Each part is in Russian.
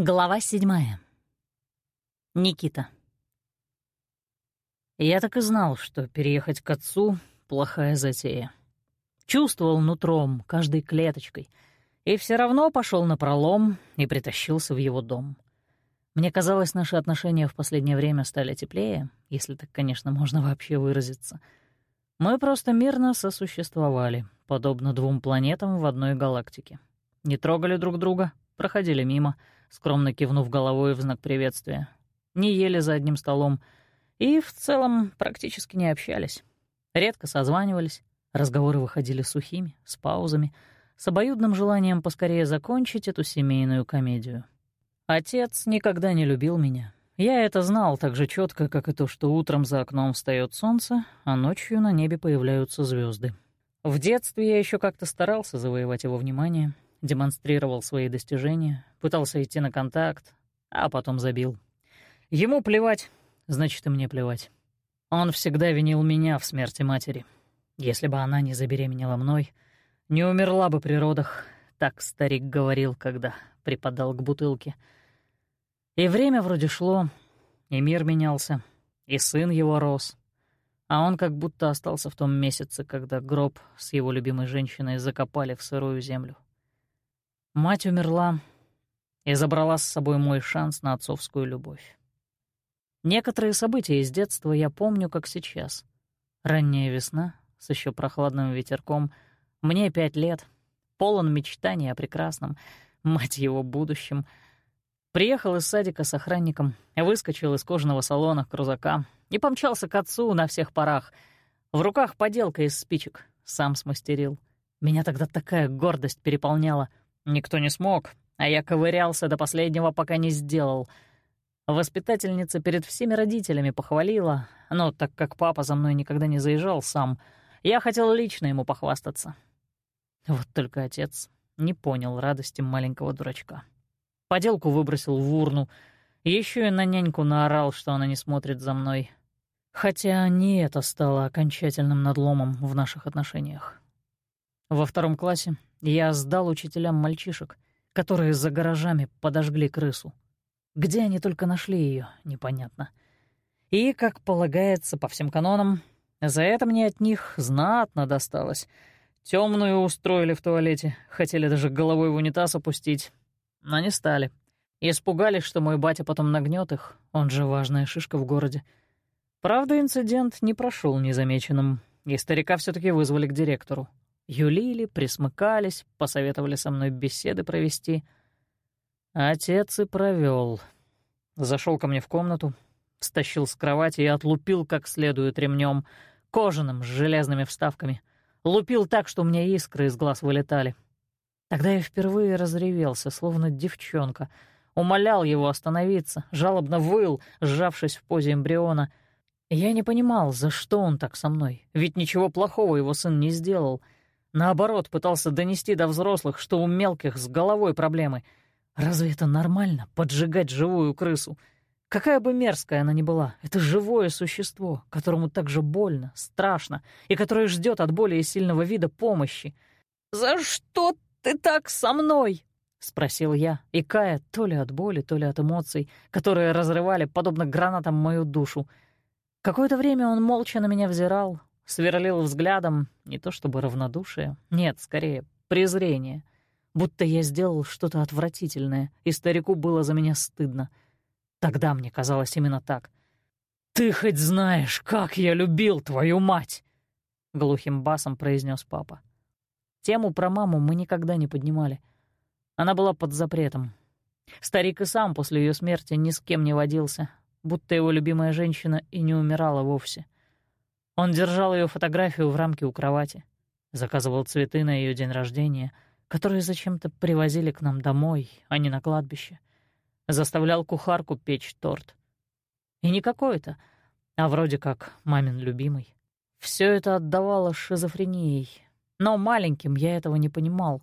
Глава седьмая. Никита. Я так и знал, что переехать к отцу — плохая затея. Чувствовал нутром, каждой клеточкой, и все равно пошел на пролом и притащился в его дом. Мне казалось, наши отношения в последнее время стали теплее, если так, конечно, можно вообще выразиться. Мы просто мирно сосуществовали, подобно двум планетам в одной галактике. Не трогали друг друга, проходили мимо — скромно кивнув головой в знак приветствия. Не ели за одним столом и в целом практически не общались. Редко созванивались, разговоры выходили сухими, с паузами, с обоюдным желанием поскорее закончить эту семейную комедию. Отец никогда не любил меня. Я это знал так же четко, как и то, что утром за окном встает солнце, а ночью на небе появляются звезды. В детстве я еще как-то старался завоевать его внимание — демонстрировал свои достижения, пытался идти на контакт, а потом забил. Ему плевать, значит, и мне плевать. Он всегда винил меня в смерти матери. Если бы она не забеременела мной, не умерла бы при родах, так старик говорил, когда припадал к бутылке. И время вроде шло, и мир менялся, и сын его рос, а он как будто остался в том месяце, когда гроб с его любимой женщиной закопали в сырую землю. Мать умерла и забрала с собой мой шанс на отцовскую любовь. Некоторые события из детства я помню, как сейчас. Ранняя весна с еще прохладным ветерком, мне пять лет, полон мечтаний о прекрасном, мать его, будущем. Приехал из садика с охранником, выскочил из кожаного салона крузака и помчался к отцу на всех парах. В руках поделка из спичек, сам смастерил. Меня тогда такая гордость переполняла — Никто не смог, а я ковырялся до последнего, пока не сделал. Воспитательница перед всеми родителями похвалила, но так как папа за мной никогда не заезжал сам, я хотел лично ему похвастаться. Вот только отец не понял радости маленького дурачка. Поделку выбросил в урну, еще и на няньку наорал, что она не смотрит за мной. Хотя не это стало окончательным надломом в наших отношениях. Во втором классе я сдал учителям мальчишек, которые за гаражами подожгли крысу. Где они только нашли ее, непонятно. И, как полагается по всем канонам, за это мне от них знатно досталось. Темную устроили в туалете, хотели даже головой в унитаз опустить, но не стали. Испугались, что мой батя потом нагнет их, он же важная шишка в городе. Правда, инцидент не прошел незамеченным, и старика все таки вызвали к директору. Юлили, присмыкались, посоветовали со мной беседы провести. Отец и провел. Зашел ко мне в комнату, стащил с кровати и отлупил как следует ремнем, кожаным, с железными вставками. Лупил так, что у меня искры из глаз вылетали. Тогда я впервые разревелся, словно девчонка. Умолял его остановиться, жалобно выл, сжавшись в позе эмбриона. Я не понимал, за что он так со мной, ведь ничего плохого его сын не сделал — Наоборот, пытался донести до взрослых, что у мелких с головой проблемы. Разве это нормально — поджигать живую крысу? Какая бы мерзкая она ни была, это живое существо, которому так же больно, страшно, и которое ждет от более сильного вида помощи. «За что ты так со мной?» — спросил я, икая то ли от боли, то ли от эмоций, которые разрывали, подобно гранатам, мою душу. Какое-то время он молча на меня взирал, сверлил взглядом не то чтобы равнодушие, нет, скорее презрение, будто я сделал что-то отвратительное, и старику было за меня стыдно. Тогда мне казалось именно так. «Ты хоть знаешь, как я любил твою мать!» — глухим басом произнес папа. Тему про маму мы никогда не поднимали. Она была под запретом. Старик и сам после ее смерти ни с кем не водился, будто его любимая женщина и не умирала вовсе — он держал ее фотографию в рамке у кровати, заказывал цветы на ее день рождения, которые зачем-то привозили к нам домой, а не на кладбище. Заставлял кухарку печь торт. И не какой-то, а вроде как мамин любимый. Все это отдавало шизофренией. Но маленьким я этого не понимал.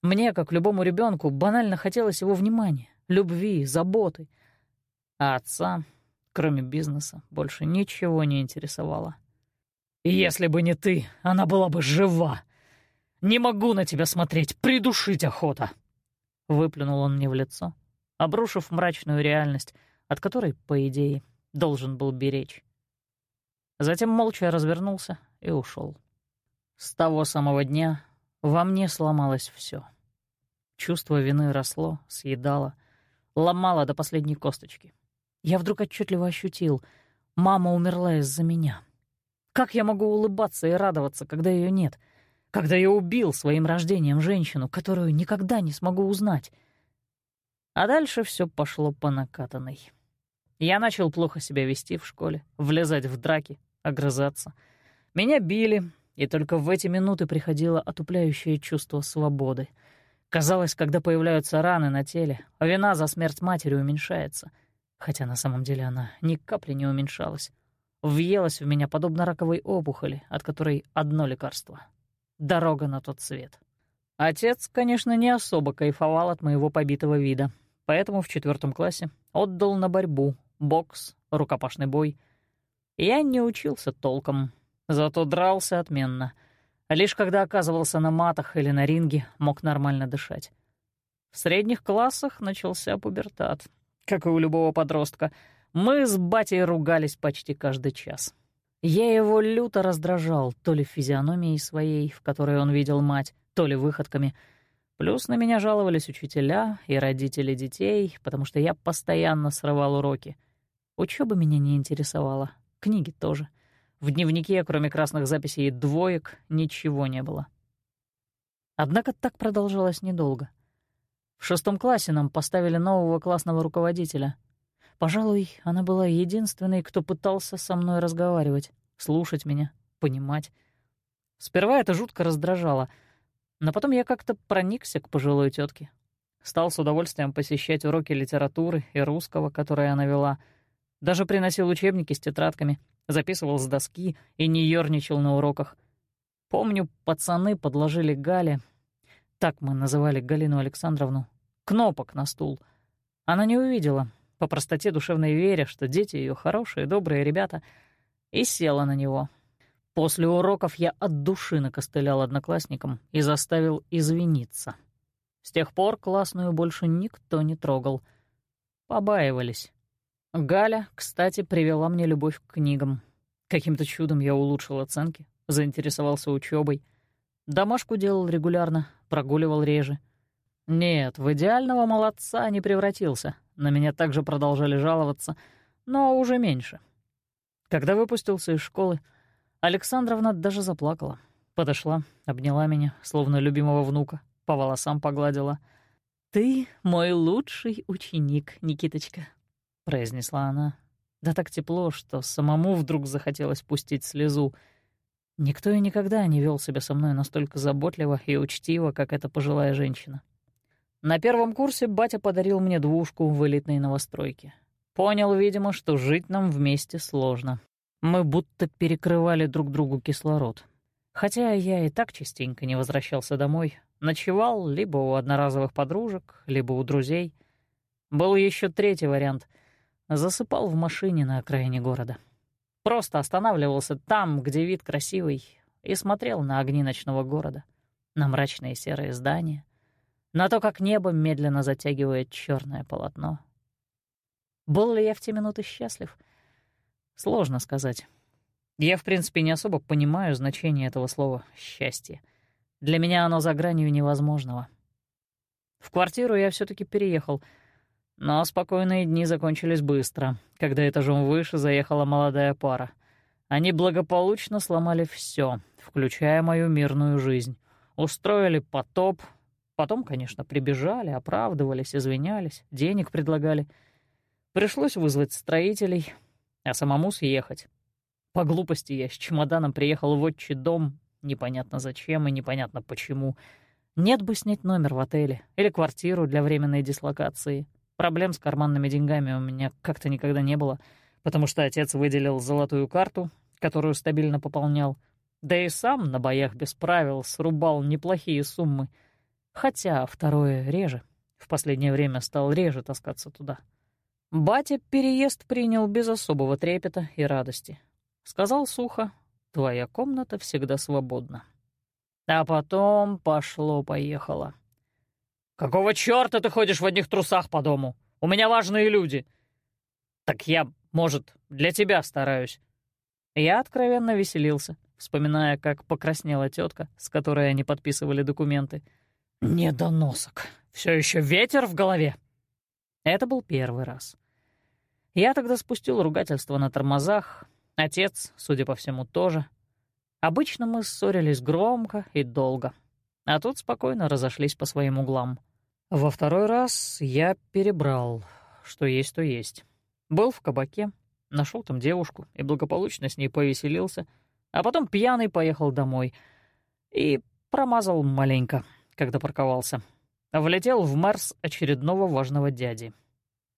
Мне, как любому ребенку, банально хотелось его внимания, любви, заботы. А отца, кроме бизнеса, больше ничего не интересовало. Если бы не ты, она была бы жива. Не могу на тебя смотреть, придушить охота!» Выплюнул он мне в лицо, обрушив мрачную реальность, от которой, по идее, должен был беречь. Затем молча развернулся и ушел. С того самого дня во мне сломалось все. Чувство вины росло, съедало, ломало до последней косточки. Я вдруг отчетливо ощутил — Мама умерла из-за меня. Как я могу улыбаться и радоваться, когда ее нет? Когда я убил своим рождением женщину, которую никогда не смогу узнать? А дальше все пошло по накатанной. Я начал плохо себя вести в школе, влезать в драки, огрызаться. Меня били, и только в эти минуты приходило отупляющее чувство свободы. Казалось, когда появляются раны на теле, вина за смерть матери уменьшается — хотя на самом деле она ни капли не уменьшалась. Въелась в меня подобно раковой опухоли, от которой одно лекарство — дорога на тот свет. Отец, конечно, не особо кайфовал от моего побитого вида, поэтому в четвертом классе отдал на борьбу, бокс, рукопашный бой. Я не учился толком, зато дрался отменно. Лишь когда оказывался на матах или на ринге, мог нормально дышать. В средних классах начался пубертат, как и у любого подростка, мы с батей ругались почти каждый час. Я его люто раздражал то ли физиономией своей, в которой он видел мать, то ли выходками. Плюс на меня жаловались учителя и родители детей, потому что я постоянно срывал уроки. Учеба меня не интересовала, книги тоже. В дневнике, кроме красных записей и двоек, ничего не было. Однако так продолжалось недолго — в шестом классе нам поставили нового классного руководителя. Пожалуй, она была единственной, кто пытался со мной разговаривать, слушать меня, понимать. Сперва это жутко раздражало, но потом я как-то проникся к пожилой тетке. Стал с удовольствием посещать уроки литературы и русского, которые она вела. Даже приносил учебники с тетрадками, записывал с доски и не ёрничал на уроках. Помню, пацаны подложили Гале, так мы называли Галину Александровну, кнопок на стул. Она не увидела, по простоте душевной веря, что дети ее хорошие, добрые ребята, и села на него. После уроков я от души накостылял одноклассникам и заставил извиниться. С тех пор классную больше никто не трогал. Побаивались. Галя, кстати, привела мне любовь к книгам. Каким-то чудом я улучшил оценки, заинтересовался учебой. Домашку делал регулярно, прогуливал реже — нет, в идеального молодца не превратился. На меня также продолжали жаловаться, но уже меньше. Когда выпустился из школы, Александровна даже заплакала. Подошла, обняла меня, словно любимого внука, по волосам погладила. «Ты мой лучший ученик, Никиточка», — произнесла она. Да так тепло, что самому вдруг захотелось пустить слезу. Никто и никогда не вел себя со мной настолько заботливо и учтиво, как эта пожилая женщина. На первом курсе батя подарил мне двушку в элитной новостройке. Понял, видимо, что жить нам вместе сложно. Мы будто перекрывали друг другу кислород. Хотя я и так частенько не возвращался домой. Ночевал либо у одноразовых подружек, либо у друзей. Был еще третий вариант. Засыпал в машине на окраине города. Просто останавливался там, где вид красивый, и смотрел на огни ночного города, на мрачные серые здания — на то, как небо медленно затягивает черное полотно. Был ли я в те минуты счастлив? Сложно сказать. Я, в принципе, не особо понимаю значение этого слова «счастье». Для меня оно за гранью невозможного. В квартиру я все таки переехал, но спокойные дни закончились быстро, когда этажом выше заехала молодая пара. Они благополучно сломали все, включая мою мирную жизнь. Устроили потоп, Потом, конечно, прибежали, оправдывались, извинялись, денег предлагали. Пришлось вызвать строителей, а самому съехать. По глупости я с чемоданом приехал в отчий дом, непонятно зачем и непонятно почему. Нет бы снять номер в отеле или квартиру для временной дислокации. Проблем с карманными деньгами у меня как-то никогда не было, потому что отец выделил золотую карту, которую стабильно пополнял, да и сам на боях без правил срубал неплохие суммы — Хотя второе реже. В последнее время стал реже таскаться туда. Батя переезд принял без особого трепета и радости. Сказал сухо, «Твоя комната всегда свободна». А потом пошло-поехало. «Какого чёрта ты ходишь в одних трусах по дому?» У меня важные люди. Так я, может, для тебя стараюсь. Я откровенно веселился, вспоминая, как покраснела тетка, с которой они подписывали документы. Недоносок. Все еще ветер в голове. Это был первый раз. Я тогда спустил ругательство на тормозах. Отец, судя по всему, тоже. Обычно мы ссорились громко и долго, а тут спокойно разошлись по своим углам. Во второй раз я перебрал, что есть, то есть. Был в кабаке, нашел там девушку и благополучно с ней повеселился, а потом пьяный поехал домой и промазал маленько, когда парковался. Влетел в Марс очередного важного дяди.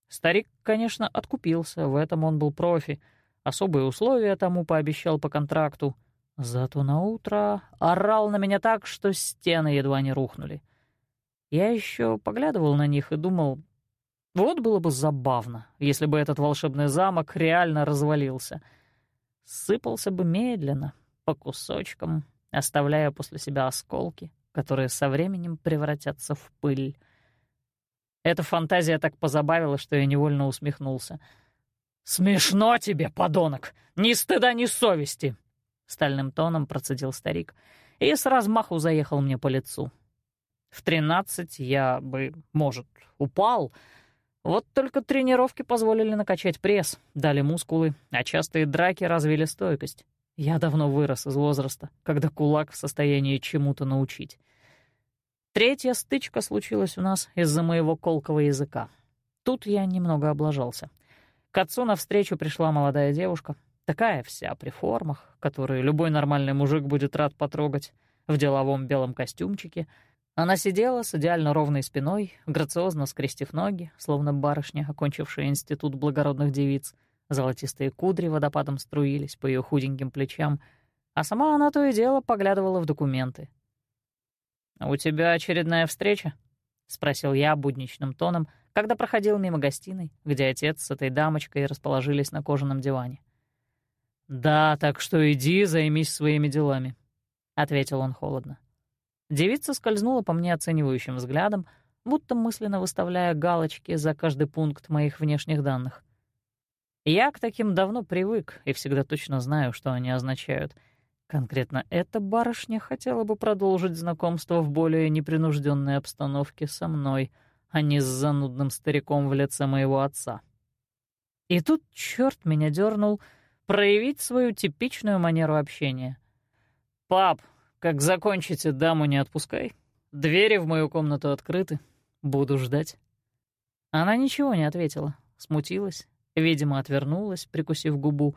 Старик, конечно, откупился, в этом он был профи, особые условия тому пообещал по контракту — Зато на утро орал на меня так, что стены едва не рухнули. Я еще поглядывал на них и думал, вот было бы забавно, если бы этот волшебный замок реально развалился. Сыпался бы медленно, по кусочкам, оставляя после себя осколки, которые со временем превратятся в пыль. Эта фантазия так позабавила, что я невольно усмехнулся. «Смешно тебе, подонок! Ни стыда, ни совести!» — стальным тоном процедил старик и с размаху заехал мне по лицу. В тринадцать я бы, может, упал, вот только тренировки позволили накачать пресс, дали мускулы, а частые драки развили стойкость. Я давно вырос из возраста, когда кулак в состоянии чему-то научить. Третья стычка случилась у нас из-за моего колкого языка. Тут я немного облажался. К отцу навстречу пришла молодая девушка, Такая вся при формах, которые любой нормальный мужик будет рад потрогать, в деловом белом костюмчике. Она сидела с идеально ровной спиной, грациозно скрестив ноги, словно барышня, окончившая институт благородных девиц. Золотистые кудри водопадом струились по ее худеньким плечам, а сама она то и дело поглядывала в документы. «У тебя очередная встреча?» — спросил я будничным тоном, когда проходил мимо гостиной, где отец с этой дамочкой расположились на кожаном диване. «Да, так что иди, займись своими делами», — ответил он холодно. Девица скользнула по мне оценивающим взглядом, будто мысленно выставляя галочки за каждый пункт моих внешних данных. Я к таким давно привык и всегда точно знаю, что они означают. Конкретно эта барышня хотела бы продолжить знакомство в более непринужденной обстановке со мной, а не с занудным стариком в лице моего отца. И тут черт меня дернул — проявить свою типичную манеру общения. «Пап, как закончите, даму не отпускай. Двери в мою комнату открыты. Буду ждать». Она ничего не ответила, смутилась, видимо, отвернулась, прикусив губу.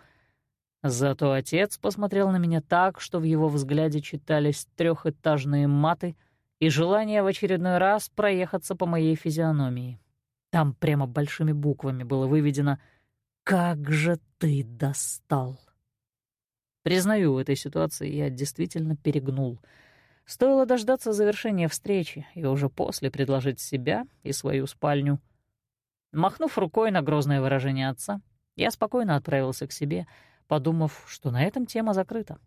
Зато отец посмотрел на меня так, что в его взгляде читались трехэтажные маты и желание в очередной раз проехаться по моей физиономии. Там прямо большими буквами было выведено — «Как же ты достал!» Признаю, в этой ситуации я действительно перегнул. Стоило дождаться завершения встречи и уже после предложить себя и свою спальню. Махнув рукой на грозное выражение отца, я спокойно отправился к себе, подумав, что на этом тема закрыта.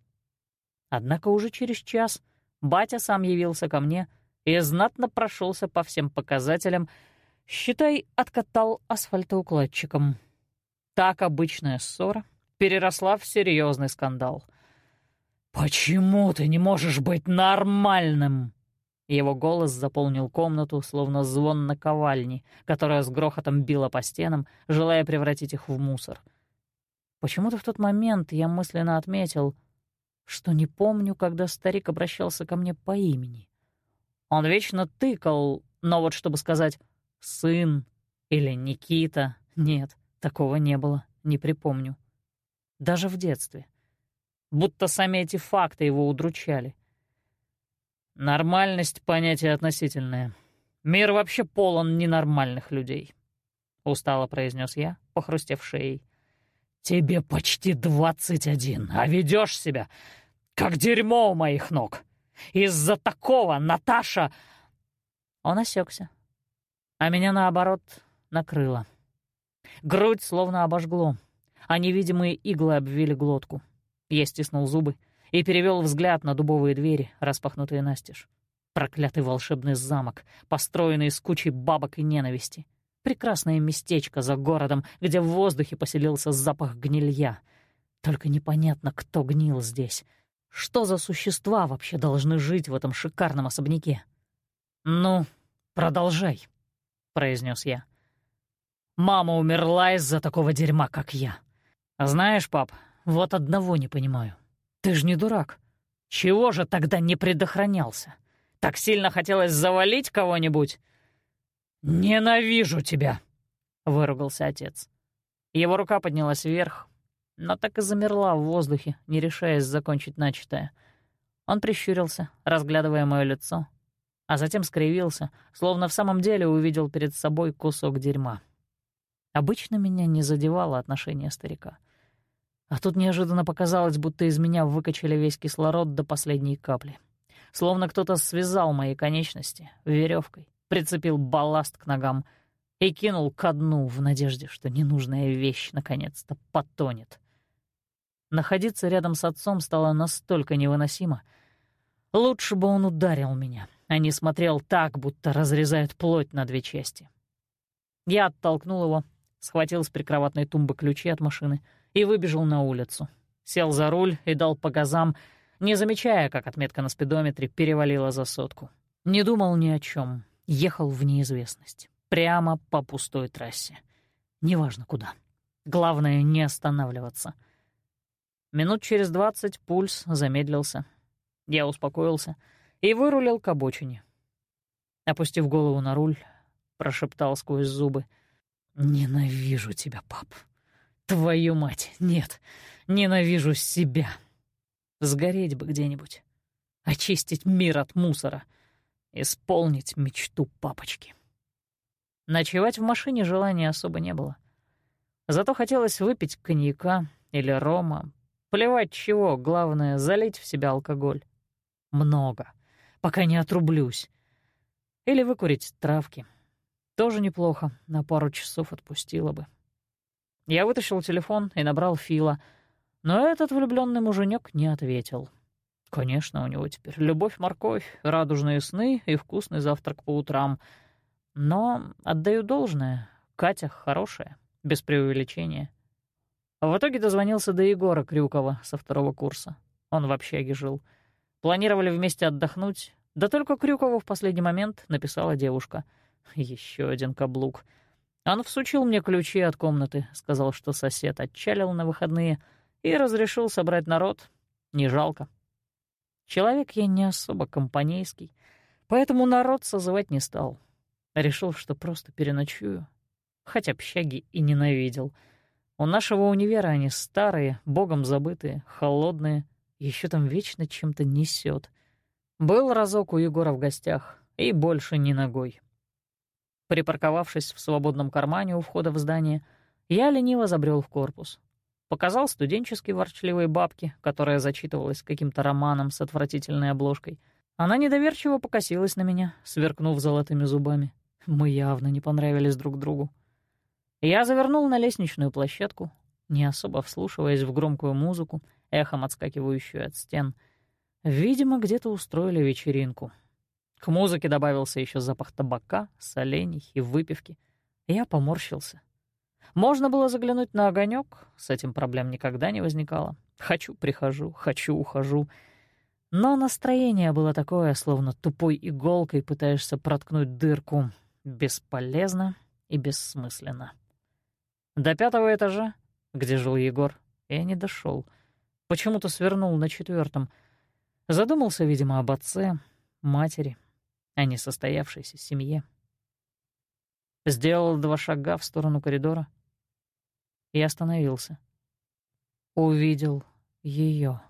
Однако уже через час батя сам явился ко мне и знатно прошелся по всем показателям, считай, откатал асфальтоукладчиком. Так обычная ссора переросла в серьезный скандал. «Почему ты не можешь быть нормальным?» Его голос заполнил комнату, словно звон наковальни, которая с грохотом била по стенам, желая превратить их в мусор. Почему-то в тот момент я мысленно отметил, что не помню, когда старик обращался ко мне по имени. Он вечно тыкал, но вот чтобы сказать «сын» или «Никита» — нет. Такого не было, не припомню. Даже в детстве. Будто сами эти факты его удручали. Нормальность — понятие относительное. Мир вообще полон ненормальных людей. Устало произнес я, похрустев шеей. «Тебе почти двадцать один, а ведешь себя, как дерьмо у моих ног. Из-за такого Наташа...» Он осекся, а меня, наоборот, накрыло. Грудь словно обожгло, а невидимые иглы обвили глотку. Я стиснул зубы и перевел взгляд на дубовые двери, распахнутые настежь. Проклятый волшебный замок, построенный из кучи бабок и ненависти. Прекрасное местечко за городом, где в воздухе поселился запах гнилья. Только непонятно, кто гнил здесь. Что за существа вообще должны жить в этом шикарном особняке? «Ну, продолжай», — произнес я. «Мама умерла из-за такого дерьма, как я. Знаешь, пап, вот одного не понимаю. Ты же не дурак. Чего же тогда не предохранялся? Так сильно хотелось завалить кого-нибудь?» «Ненавижу тебя!» — выругался отец. Его рука поднялась вверх, но так и замерла в воздухе, не решаясь закончить начатое. Он прищурился, разглядывая мое лицо, а затем скривился, словно в самом деле увидел перед собой кусок дерьма. Обычно меня не задевало отношение старика. А тут неожиданно показалось, будто из меня выкачали весь кислород до последней капли. Словно кто-то связал мои конечности веревкой прицепил балласт к ногам и кинул ко дну в надежде, что ненужная вещь наконец-то потонет. Находиться рядом с отцом стало настолько невыносимо. Лучше бы он ударил меня, а не смотрел так, будто разрезает плоть на две части. Я оттолкнул его, схватил с прикроватной тумбы ключи от машины и выбежал на улицу. Сел за руль и дал по газам, не замечая, как отметка на спидометре перевалила за сотку. Не думал ни о чем, ехал в неизвестность, прямо по пустой трассе. Неважно куда. Главное — не останавливаться. Минут через двадцать пульс замедлился. Я успокоился и вырулил к обочине. Опустив голову на руль, прошептал сквозь зубы. «Ненавижу тебя, пап. Твою мать, нет, ненавижу себя. Сгореть бы где-нибудь, очистить мир от мусора — Исполнить мечту папочки. Ночевать в машине желания особо не было. Зато хотелось выпить коньяка или рома. Плевать чего, главное — залить в себя алкоголь. Много, пока не отрублюсь. Или выкурить травки. Тоже неплохо, на пару часов отпустила бы. Я вытащил телефон и набрал Фила, но этот влюбленный муженек не ответил. Конечно, у него теперь любовь-морковь, радужные сны и вкусный завтрак по утрам. Но отдаю должное, Катя хорошая, без преувеличения. В итоге дозвонился до Егора Крюкова со второго курса. Он в общаге жил. Планировали вместе отдохнуть, да только Крюкову в последний момент написала девушка. Еще один каблук. Он всучил мне ключи от комнаты, сказал, что сосед отчалил на выходные и разрешил собрать народ. Не жалко. Человек я не особо компанейский, поэтому народ созывать не стал. Решил, что просто переночую. Хотя общаги и ненавидел. У нашего универа они старые, богом забытые, холодные, еще там вечно чем-то несет. Был разок у Егора в гостях, и больше ни ногой. Припарковавшись в свободном кармане у входа в здание, я лениво забрел в корпус. Показал студенческой ворчливой бабке, которая зачитывалась каким-то романом с отвратительной обложкой. Она недоверчиво покосилась на меня, сверкнув золотыми зубами. Мы явно не понравились друг другу. Я завернул на лестничную площадку, не особо вслушиваясь в громкую музыку, эхом отскакивающую от стен. Видимо, где-то устроили вечеринку. К музыке добавился еще запах табака, солений и выпивки. Я поморщился — можно было заглянуть на огонек, с этим проблем никогда не возникало. Хочу — прихожу, хочу — ухожу. Но настроение было такое, словно тупой иголкой пытаешься проткнуть дырку. Бесполезно и бессмысленно. До пятого этажа, где жил Егор, я не дошел. Почему-то свернул на четвертом. Задумался, видимо, об отце, матери, о несостоявшейся семье. Сделал два шага в сторону коридора — и остановился. Увидел ее.